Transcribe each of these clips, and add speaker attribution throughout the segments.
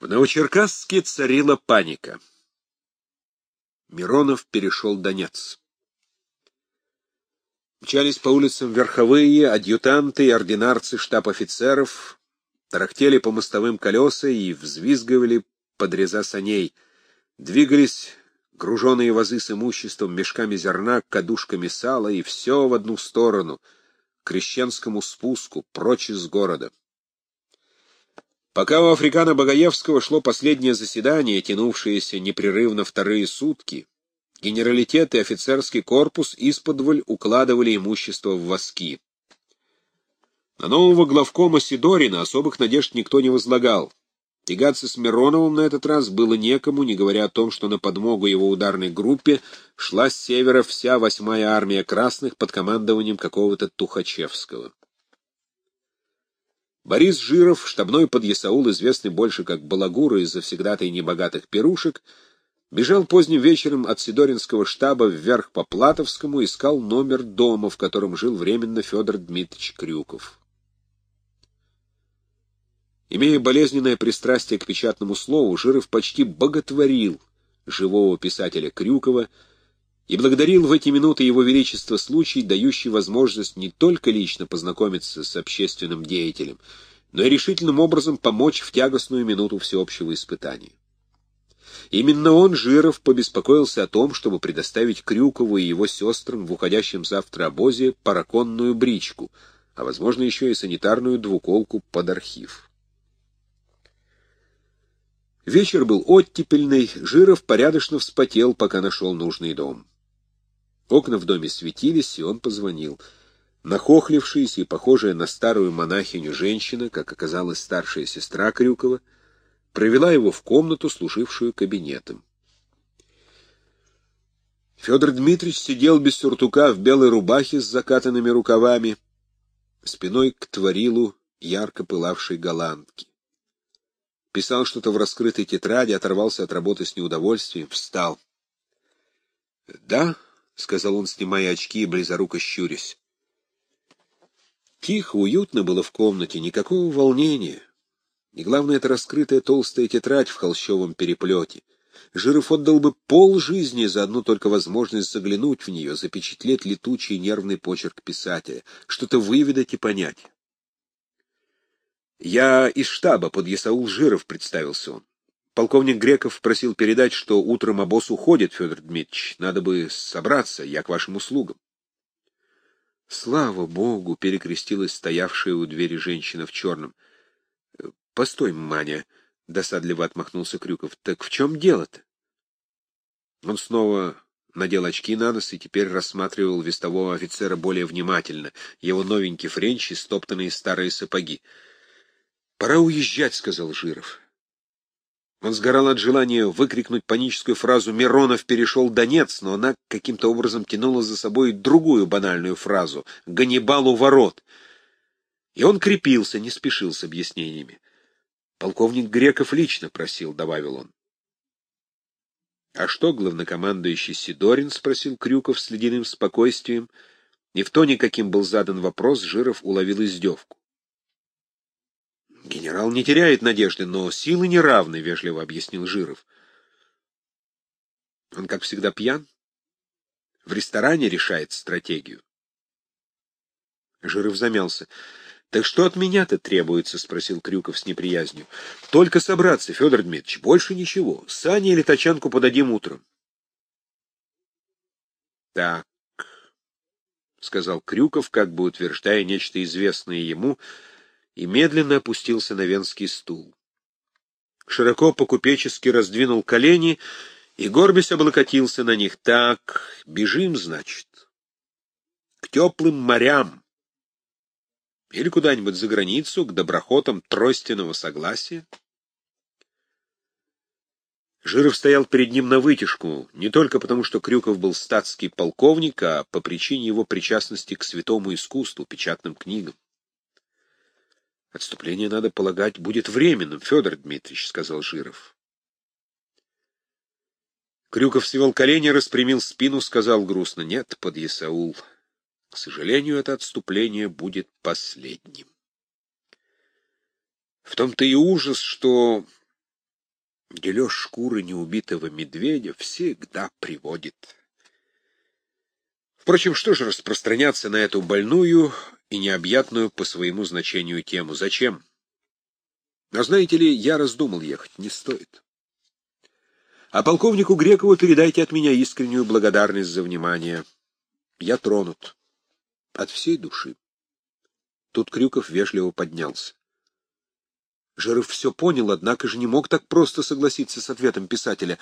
Speaker 1: В Новочеркасске царила паника. Миронов перешел Донец. Мчались по улицам верховые, адъютанты и ординарцы штаб-офицеров, тарахтели по мостовым колеса и взвизгивали подреза саней. Двигались груженные вазы с имуществом, мешками зерна, кадушками сала, и все в одну сторону, к крещенскому спуску, прочь из города. Пока у Африкана Богоевского шло последнее заседание, тянувшееся непрерывно вторые сутки, генералитет и офицерский корпус исподволь укладывали имущество в воски. На нового главкома Сидорина особых надежд никто не возлагал. Тягаться с Мироновым на этот раз было некому, не говоря о том, что на подмогу его ударной группе шла с севера вся восьмая армия красных под командованием какого-то Тухачевского. Борис Жиров, штабной подъясаул, известный больше как Балагура из завсегдатой небогатых пирушек, бежал поздним вечером от Сидоринского штаба вверх по Платовскому, искал номер дома, в котором жил временно Федор Дмитриевич Крюков. Имея болезненное пристрастие к печатному слову, Жиров почти боготворил живого писателя Крюкова, и благодарил в эти минуты Его Величество случай, дающий возможность не только лично познакомиться с общественным деятелем, но и решительным образом помочь в тягостную минуту всеобщего испытания. Именно он, Жиров, побеспокоился о том, чтобы предоставить Крюкову и его сестрам в уходящем завтра обозе параконную бричку, а, возможно, еще и санитарную двуколку под архив. Вечер был оттепельный, Жиров порядочно вспотел, пока нашел нужный дом. Окна в доме светились, и он позвонил. Нахохлившаяся и похожая на старую монахиню женщина, как оказалась старшая сестра Крюкова, провела его в комнату, служившую кабинетом. Федор Дмитриевич сидел без сюртука в белой рубахе с закатанными рукавами, спиной к творилу ярко пылавшей голландки. Писал что-то в раскрытой тетради, оторвался от работы с неудовольствием, встал. — Да, — сказал он, снимая очки и близоруко щурясь. Тихо, уютно было в комнате, никакого волнения. И главное, это раскрытая толстая тетрадь в холщовом переплете. Жиров отдал бы пол жизни за одну только возможность заглянуть в нее, запечатлеть летучий нервный почерк писателя, что-то выведать и понять. «Я из штаба под Ясаул Жиров», — представился он. Полковник Греков просил передать, что утром обоз уходит, Федор Дмитриевич. Надо бы собраться, я к вашим услугам. Слава богу, перекрестилась стоявшая у двери женщина в черном. Постой, Маня, досадливо отмахнулся Крюков. Так в чем дело-то? Он снова надел очки на нос и теперь рассматривал вестового офицера более внимательно, его новенький френч и стоптанные старые сапоги. «Пора уезжать», — сказал Жиров. Он сгорал от желания выкрикнуть паническую фразу «Миронов перешел Донец», но она каким-то образом тянула за собой другую банальную фразу «Ганнибал у ворот». И он крепился, не спешил с объяснениями. «Полковник Греков лично просил», — добавил он. «А что, главнокомандующий Сидорин?» — спросил Крюков с ледяным спокойствием. И в тоне, каким был задан вопрос, Жиров уловил издевку. Генерал не теряет надежды, но силы неравны, — вежливо объяснил Жиров. Он, как всегда, пьян. В ресторане решает стратегию. Жиров замялся. — Так что от меня-то требуется? — спросил Крюков с неприязнью. — Только собраться, Федор Дмитриевич, больше ничего. Сани или тачанку подадим утром. — Так, — сказал Крюков, как бы утверждая нечто известное ему, — и медленно опустился на венский стул. Широко по-купечески раздвинул колени и, горбясь, облокотился на них. Так, бежим, значит, к теплым морям. Или куда-нибудь за границу, к доброхотам тройственного согласия. Жиров стоял перед ним на вытяжку, не только потому, что Крюков был статский полковник, а по причине его причастности к святому искусству, печатным книгам. Отступление, надо полагать, будет временным, Федор Дмитриевич, — сказал Жиров. Крюков свел колени, распрямил спину, сказал грустно, — нет, подъясаул. К сожалению, это отступление будет последним. В том-то и ужас, что Дележ шкуры неубитого медведя всегда приводит. Впрочем, что же распространяться на эту больную и необъятную по своему значению тему? Зачем? Но знаете ли, я раздумал ехать, не стоит. А полковнику Грекову передайте от меня искреннюю благодарность за внимание. Я тронут. От всей души. Тут Крюков вежливо поднялся. Жиров все понял, однако же не мог так просто согласиться с ответом писателя.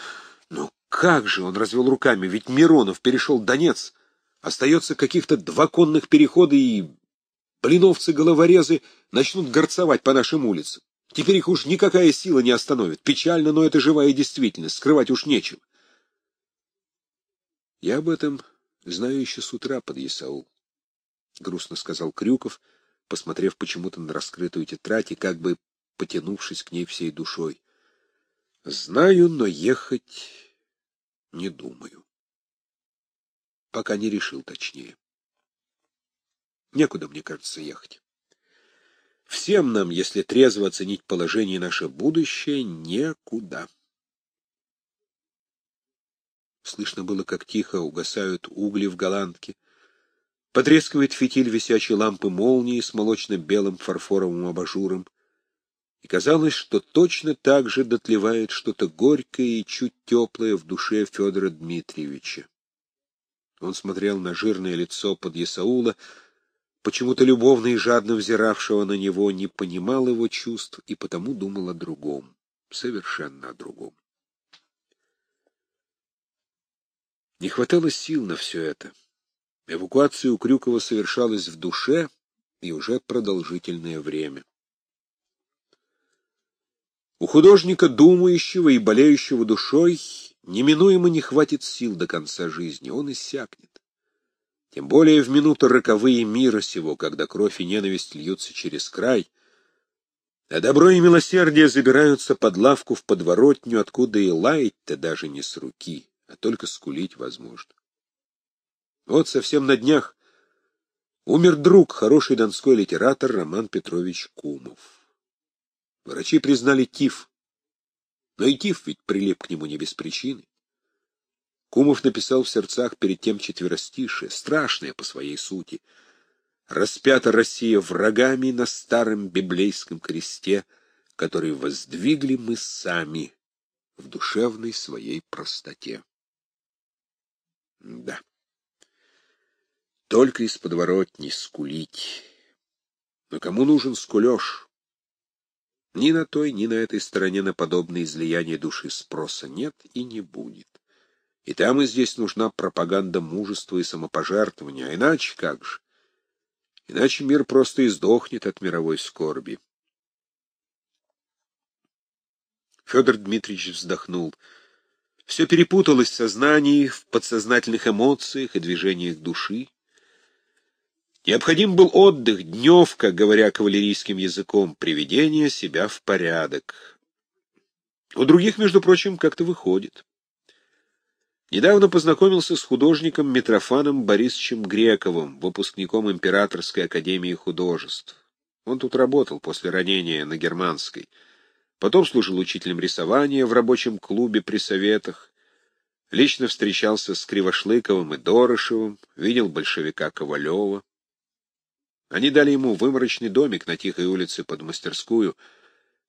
Speaker 1: Но как же, он развел руками, ведь Миронов перешел Донец. Остается каких-то два конных перехода, и блиновцы-головорезы начнут горцевать по нашим улицам. Теперь их уж никакая сила не остановит. Печально, но это живая действительность, скрывать уж нечего. Я об этом знаю еще с утра под Исаул, — грустно сказал Крюков, посмотрев почему-то на раскрытую тетрадь и как бы потянувшись к ней всей душой. Знаю, но ехать не думаю. Пока не решил точнее. Некуда, мне кажется, ехать. Всем нам, если трезво оценить положение наше будущее, некуда. Слышно было, как тихо угасают угли в голландке. Потрескивает фитиль висячей лампы молнии с молочно-белым фарфоровым абажуром. И казалось, что точно так же дотлевает что-то горькое и чуть теплое в душе Федора Дмитриевича. Он смотрел на жирное лицо под Ясаула, почему-то любовно и жадно взиравшего на него, не понимал его чувств и потому думал о другом, совершенно о другом. Не хватало сил на все это. Эвакуация у Крюкова совершалась в душе и уже продолжительное время. У художника, думающего и болеющего душой, неминуемо не хватит сил до конца жизни, он иссякнет. Тем более в минуты роковые мира сего, когда кровь и ненависть льются через край, а добро и милосердие забираются под лавку в подворотню, откуда и лаять-то даже не с руки, а только скулить возможно. Вот совсем на днях умер друг, хороший донской литератор Роман Петрович Кумов. Врачи признали тиф, но и тиф ведь прилип к нему не без причины. Кумов написал в сердцах перед тем четверостишее, страшное по своей сути. Распята Россия врагами на старом библейском кресте, который воздвигли мы сами в душевной своей простоте. Да. Только из подворотни скулить. Но кому нужен скулеж? Ни на той, ни на этой стороне на подобное излияние души спроса нет и не будет. И там и здесь нужна пропаганда мужества и самопожертвования, а иначе как же? Иначе мир просто издохнет от мировой скорби. Федор Дмитриевич вздохнул. Все перепуталось в сознании, в подсознательных эмоциях и движениях души. Необходим был отдых, дневка, говоря кавалерийским языком, приведение себя в порядок. У других, между прочим, как-то выходит. Недавно познакомился с художником Митрофаном Борисовичем Грековым, выпускником Императорской академии художеств. Он тут работал после ранения на Германской. Потом служил учителем рисования в рабочем клубе при советах. Лично встречался с Кривошлыковым и Дорошевым, видел большевика Ковалева. Они дали ему выморочный домик на тихой улице под мастерскую,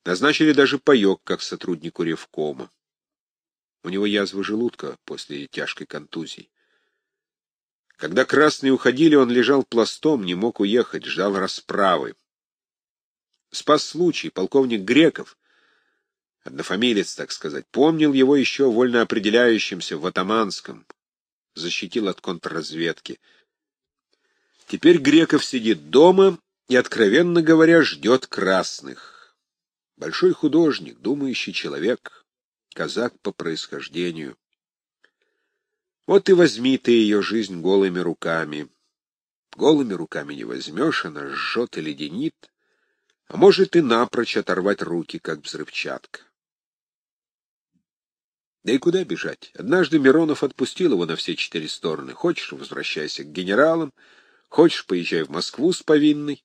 Speaker 1: назначили даже паек, как сотруднику Ревкома. У него язва желудка после тяжкой контузии. Когда красные уходили, он лежал пластом, не мог уехать, ждал расправы. Спас случай, полковник Греков, однофамилец, так сказать, помнил его еще вольно определяющимся в Атаманском, защитил от контрразведки. Теперь Греков сидит дома и, откровенно говоря, ждет красных. Большой художник, думающий человек — казак по происхождению. Вот и возьми ты ее жизнь голыми руками. Голыми руками не возьмешь, она жжет и леденит, а может и напрочь оторвать руки, как взрывчатка. Да и куда бежать? Однажды Миронов отпустил его на все четыре стороны. Хочешь — возвращайся к генералам, хочешь — поезжай в Москву с повинной.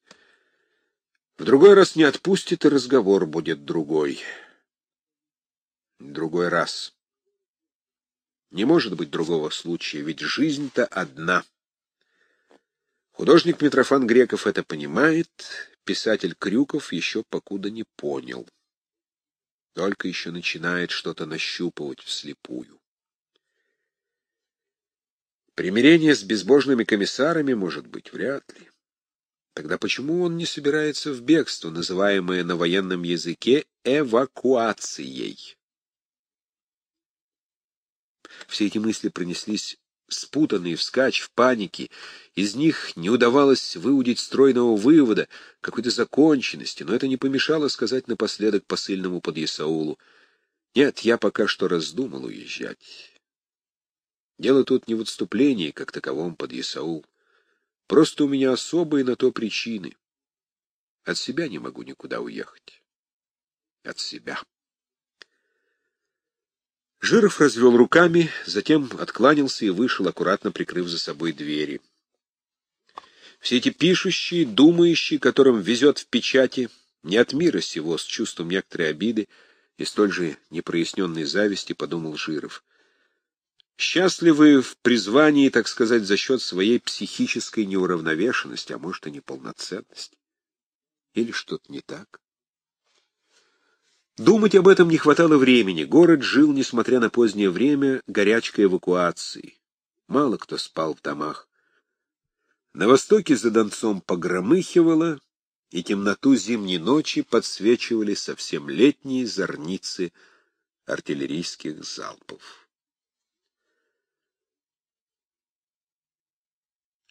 Speaker 1: В другой раз не отпустит, и разговор будет другой. Другой раз. Не может быть другого случая, ведь жизнь-то одна. Художник Митрофан Греков это понимает, писатель Крюков еще покуда не понял. Только еще начинает что-то нащупывать вслепую. Примирение с безбожными комиссарами, может быть, вряд ли. Тогда почему он не собирается в бегство, называемое на военном языке эвакуацией? Все эти мысли пронеслись спутанные, вскачь, в панике. Из них не удавалось выудить стройного вывода, какой-то законченности, но это не помешало сказать напоследок посыльному под Исаулу. «Нет, я пока что раздумал уезжать». Дело тут не в отступлении, как таковом под Исаул. Просто у меня особые на то причины. От себя не могу никуда уехать. От себя. Жиров развел руками, затем откланялся и вышел, аккуратно прикрыв за собой двери. Все эти пишущие, думающие, которым везет в печати, не от мира сего, с чувством некоторой обиды и столь же непроясненной зависти, подумал Жиров. Счастливы в призвании, так сказать, за счет своей психической неуравновешенности, а может и неполноценности. Или что-то не так? Думать об этом не хватало времени. Город жил, несмотря на позднее время, горячкой эвакуации. Мало кто спал в домах. На востоке за Донцом погромыхивало, и темноту зимней ночи подсвечивали совсем летние зорницы артиллерийских залпов.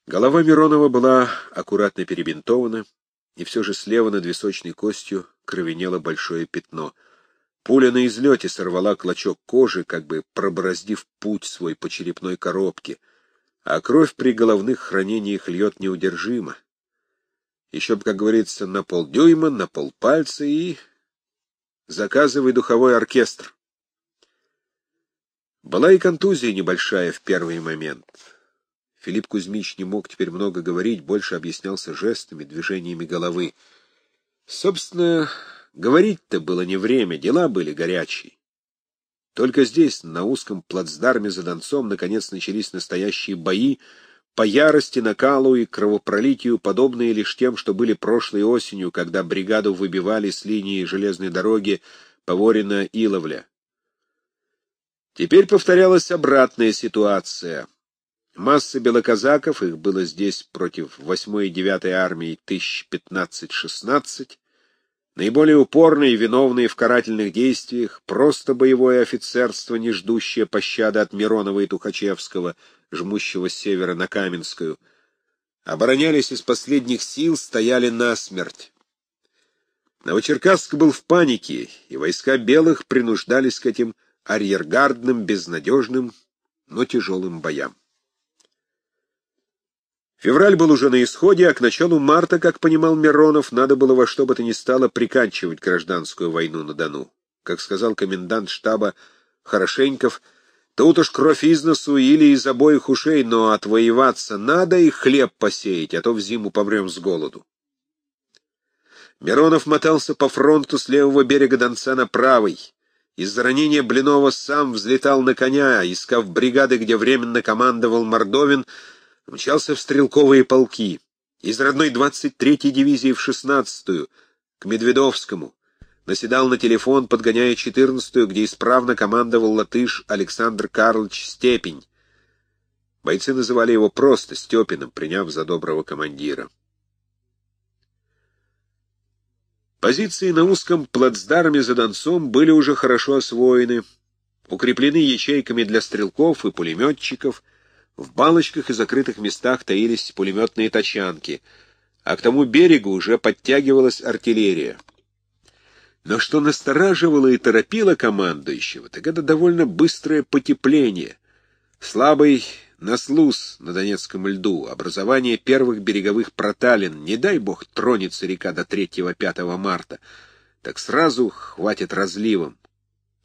Speaker 1: Голова Миронова была аккуратно перебинтована, и все же слева над височной костью кровенело большое пятно. Пуля на излете сорвала клочок кожи, как бы пробороздив путь свой по черепной коробке, а кровь при головных хранениях льет неудержимо. Еще бы, как говорится, на полдюйма, на полпальца и... Заказывай духовой оркестр. Была и контузия небольшая в первый момент. Филипп Кузьмич не мог теперь много говорить, больше объяснялся жестами, движениями головы. Собственно, говорить-то было не время, дела были горячие. Только здесь, на узком плацдарме за Донцом, наконец начались настоящие бои, по ярости, накалу и кровопролитию, подобные лишь тем, что были прошлой осенью, когда бригаду выбивали с линии железной дороги Поворина-Иловля. Теперь повторялась обратная ситуация. Масса белоказаков, их было здесь против 8-й и 9-й армии 1015-16, наиболее упорные и виновные в карательных действиях, просто боевое офицерство, не ждущее пощады от Миронова и Тухачевского, жмущего с севера на Каменскую, оборонялись из последних сил, стояли насмерть. Новочеркасск был в панике, и войска белых принуждались к этим арьергардным, безнадежным, но тяжелым боям. Февраль был уже на исходе, а к началу марта, как понимал Миронов, надо было во что бы то ни стало приканчивать гражданскую войну на Дону. Как сказал комендант штаба Хорошеньков, тут уж кровь из носу или из обоих ушей, но отвоеваться надо и хлеб посеять, а то в зиму помрем с голоду. Миронов мотался по фронту с левого берега Донца на правый. Из-за ранения Блинова сам взлетал на коня, искав бригады, где временно командовал Мордовин, мчался в стрелковые полки, из родной 23-й дивизии в 16-ю, к Медведовскому, наседал на телефон, подгоняя 14-ю, где исправно командовал латыш Александр Карлович Степень. Бойцы называли его просто Степиным, приняв за доброго командира. Позиции на узком плацдарме за Донцом были уже хорошо освоены, укреплены ячейками для стрелков и пулеметчиков, в балочках и закрытых местах таились пулеметные тачанки, а к тому берегу уже подтягивалась артиллерия. Но что настораживало и торопило командующего, так это довольно быстрое потепление, слабый наслуз на Донецком льду, образование первых береговых проталин, не дай бог тронется река до 3-5 марта, так сразу хватит разливом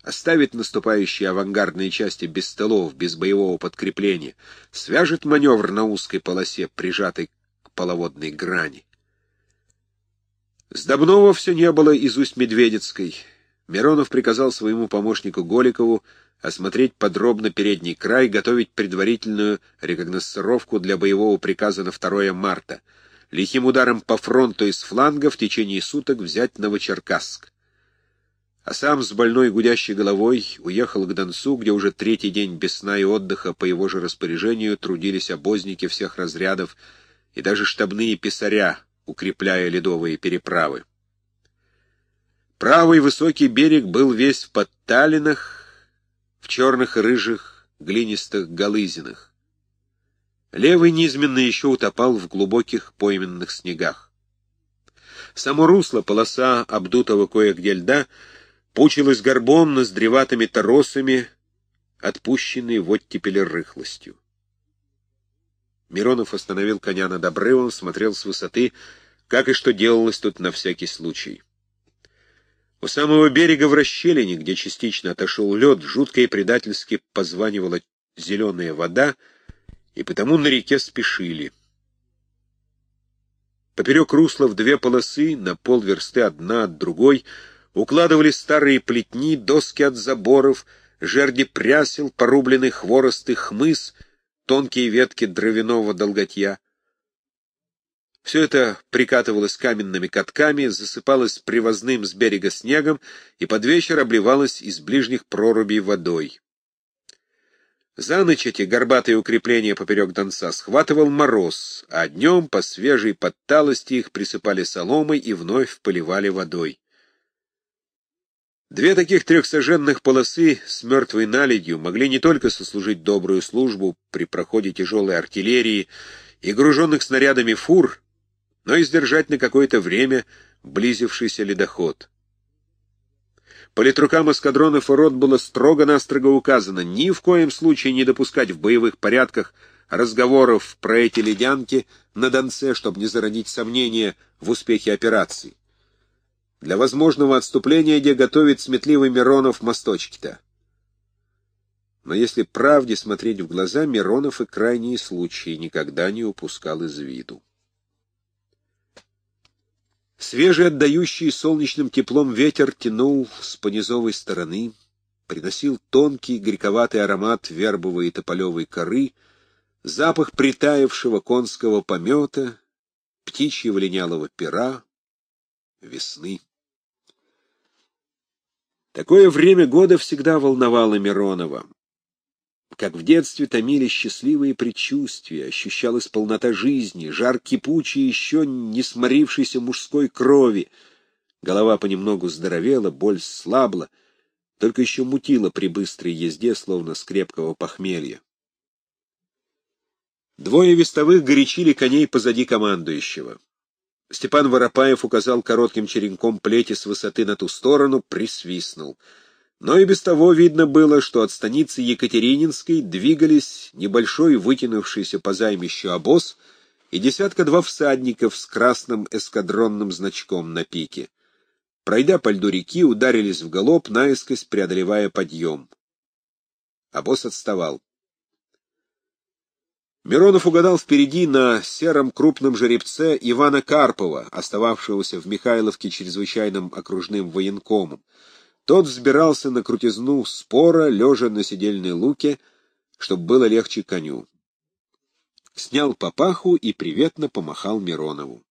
Speaker 1: оставит наступающие авангардные части без тылов, без боевого подкрепления, свяжет маневр на узкой полосе, прижатой к половодной грани. С Добнова все не было из Усть-Медведецкой. Миронов приказал своему помощнику Голикову осмотреть подробно передний край, готовить предварительную рекогносцировку для боевого приказа на 2 марта, лихим ударом по фронту из фланга в течение суток взять Новочеркасск. А сам с больной гудящей головой уехал к Донцу, где уже третий день без сна и отдыха по его же распоряжению трудились обозники всех разрядов и даже штабные писаря, укрепляя ледовые переправы. Правый высокий берег был весь в подталинах, в черных и рыжих глинистых голызинах. Левый низменно еще утопал в глубоких пойменных снегах. Само русло, полоса обдутого кое-где льда, пучилось горбом ноздреватыми торосами, отпущенной в оттепели рыхлостью. Миронов остановил коня над обрывом, смотрел с высоты, как и что делалось тут на всякий случай. У самого берега в расщелине, где частично отошел лед, жутко и предательски позванивала зеленая вода, и потому на реке спешили. Поперек русла в две полосы, на полверсты одна от другой, укладывали старые плетни, доски от заборов, жерди прясел, порубленный хворост и хмыз, тонкие ветки дровяного долготья. Все это прикатывалось каменными катками, засыпалось привозным с берега снегом и под вечер обливалось из ближних прорубей водой. За ночь эти горбатые укрепления поперек Донца схватывал мороз, а днем по свежей подталости их присыпали соломой и вновь поливали водой. Две таких трехсоженных полосы с мертвой наледью могли не только сослужить добрую службу при проходе тяжелой артиллерии и груженных снарядами фур, но и сдержать на какое-то время близившийся ледоход. Политрукам эскадронов и рот было строго-настрого указано ни в коем случае не допускать в боевых порядках разговоров про эти ледянки на Донце, чтобы не зародить сомнения в успехе операции. Для возможного отступления где готовит сметливый Миронов мосточки-то. Но если правде смотреть в глаза, Миронов и крайние случаи никогда не упускал из виду. Свежий, отдающий солнечным теплом ветер тянул с понизовой стороны, приносил тонкий горьковатый аромат вербовой и тополевой коры, запах притаявшего конского помета, птичьего линялого пера, весны. Такое время года всегда волновало Миронова. Как в детстве томили счастливые предчувствия, ощущалась полнота жизни, жар кипучей, еще не сморившейся мужской крови. Голова понемногу здоровела, боль слабла, только еще мутила при быстрой езде, словно с крепкого похмелья. Двое вестовых горячили коней позади командующего. Степан Воропаев указал коротким черенком плети с высоты на ту сторону, присвистнул — но и без того видно было, что от станицы Екатерининской двигались небольшой вытянувшийся по займищу обоз и десятка-два всадников с красным эскадронным значком на пике. Пройдя по льду реки, ударились в галоп, наискось преодолевая подъем. Обоз отставал. Миронов угадал впереди на сером крупном жеребце Ивана Карпова, остававшегося в Михайловке чрезвычайным окружным военкомом. Тот взбирался на крутизну спора, лежа на сидельной луке, чтобы было легче коню. Снял папаху и приветно помахал Миронову.